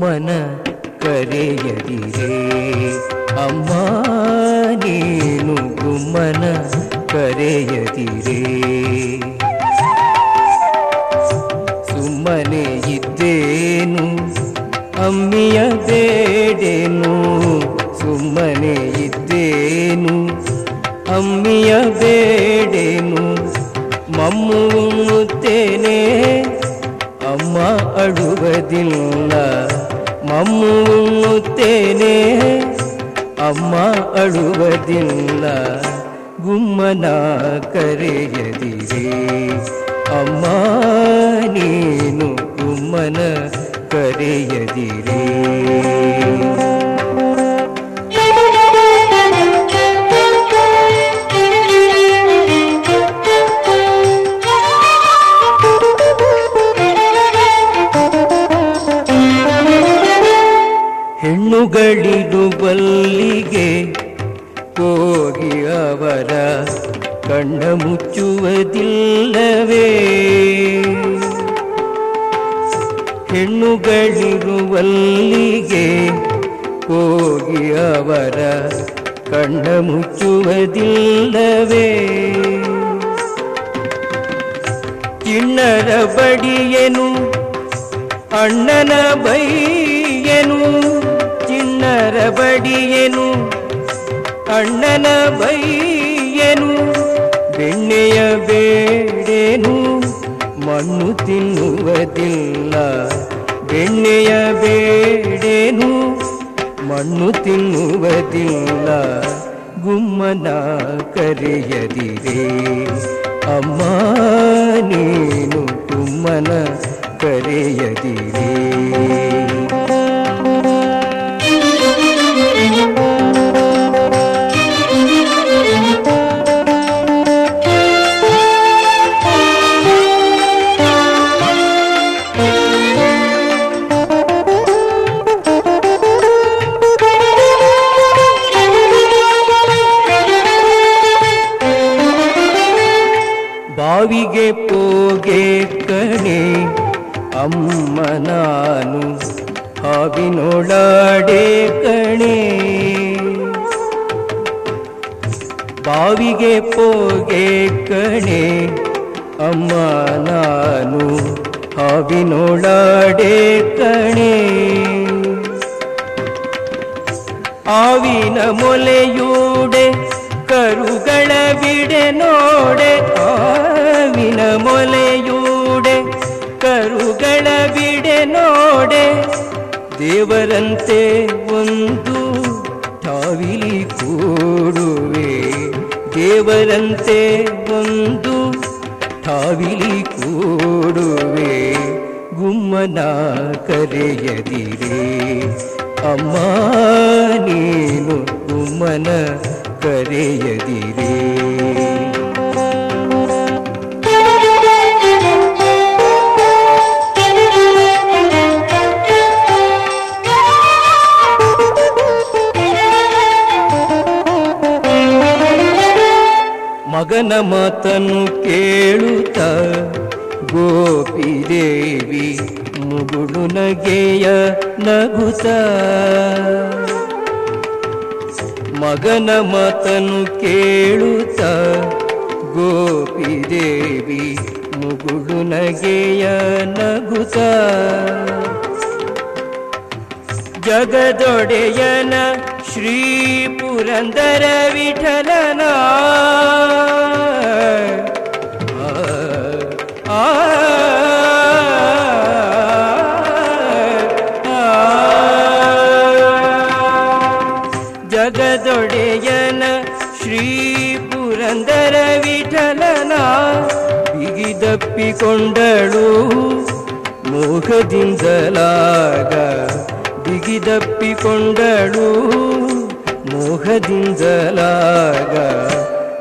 ಗುಮ್ಮನ ಕರೆಯದಿರೇ ಅಮ್ಮ, ನೀನು ಗುಮ್ಮನ ಕರೆಯದಿರೇ ಸುಮ್ಮನೆ ಇದ್ದೇನು? ಅಮ್ಮಿಯ ಬೇಡೇನು? ಸುಮ್ಮನೆ ಇದ್ದೇನು? ಅಮ್ಮಿಯ ಬೇಡೇನು? ಮಮ್ಮು ಉಣ್ಣುತ್ತೇನೆ. ಅಮ್ಮ ಅಳುವುದಿಲ್ಲ. ಮಮ್ಮು ತೇನೆ ಅಮ್ಮ ಅಳುವುದಿಲ್ಲ ಗುಮ್ಮನ ಕರೆಯದಿರಿ. ಅಮ್ಮ ನೀನು ಗುಮ್ಮನ ಕರೆಯದಿರೇ. ಹೆಣ್ಣುಗಳಿಡು ಬಲ್ಲಿಗೆ ಹೋಗಿ ಅವರ ಕಣ್ಣ ಮುಚ್ಚುವುದಿಲ್ಲವೇ ಹೆಣ್ಣುಗಳಿರುವಲ್ಲಿಗೆ ಹೋಗಿ ಅವರ ಕಣ್ಣ ಮುಚ್ಚುವುದಿಲ್ಲವೇ ಚಿಣ್ಣರ ಬಡಿಯನು ಅಣ್ಣನ ಬೈಯನು ಅಣ್ಣನ ಬೈಯೇನು, ಬೆಣ್ಣೆಯ ಬೇಡೇನು, ಮಣ್ಣು ತಿನ್ನುವುದಿಲ್ಲ. ಬೆಣ್ಣೆಯ ಬೇಡೇನು, ಮಣ್ಣು ತಿನ್ನುವುದಿಲ್ಲ. ಗುಮ್ಮನ ಕರೆಯದಿರೇ, ಅಮ್ಮ ನೀನು ಗುಮ್ಮನ ಕರೆಯದಿರೇ. ಬಾವಿಗೆ ಪೋಗೆ ಕಣೆ, ಅಮ್ಮ ನಾನು ಹಾವಿನೊಳಾಡೆ ಕಣೆ. ಬಾವಿಗೆ ಪೋಗೆ ಕಣೆ, ಅಮ್ಮ ನಾನು ಹಾವಿನೊಳಾಡೆ ಕಣೆ. ಆವಿನ ಮೊಲೆಯೂಡೆ, ಕರುಗಳ ಬಿಡೆ ನೋಡೆ ಕರುಗಳ ಬಿಡೆ ನೋಡೆ, ದೇವರಂತೆ ಒಂದು ಠಾವಿಲಿ ಕೂಡುವೆ. ದೇವರಂತೆ ಒಂದು ಠಾವಿಲಿ ಕೂಡುವೆ. ಗುಮ್ಮನ ಕರೆಯದಿರೇ, ಅಮ್ಮ ನೀನು ಗುಮ್ಮನ ಕರೆಯದಿರೇ. ಮಗನ ಮಾತನ್ನು ಕೇಳುತ್ತ ಗೋಪಿದೇವಿ ಮುಗುಳು ನಗೆಯ ನಗುತ. ಮಗನ ಮಾತನ್ನು ಕೇಳುತ್ತ ಗೋಪಿದೇವಿ ಮುಗುಳು ನಗೆಯ ನಗುತ. ಜಗದೊಡೆಯನ ಶ್ರೀ ಪುರಂದರ ವಿಠಲನ ಜಗದೊಡೆಯನ ಶ್ರೀ ಪುರಂದರ ವಿಠಲನ ಬಿಗಿದಪ್ಪಿಕೊಂಡಳು ಮೋಹದಿಂದಲಾಗ ಬಿಗಿದಪ್ಪಿಕೊಂಡಳು ಮೋಹದಿಂದಲಾಗ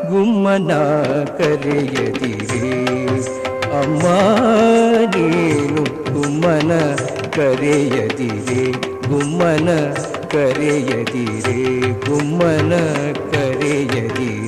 ಗುಮ್ಮನ ಕರೆಯದಿರಿ. ಅಮ್ಮ ನೀನು ಗುಮ್ಮನ ಕರೆಯದಿರೇ. ुमन करे यदि रेमन करे यदि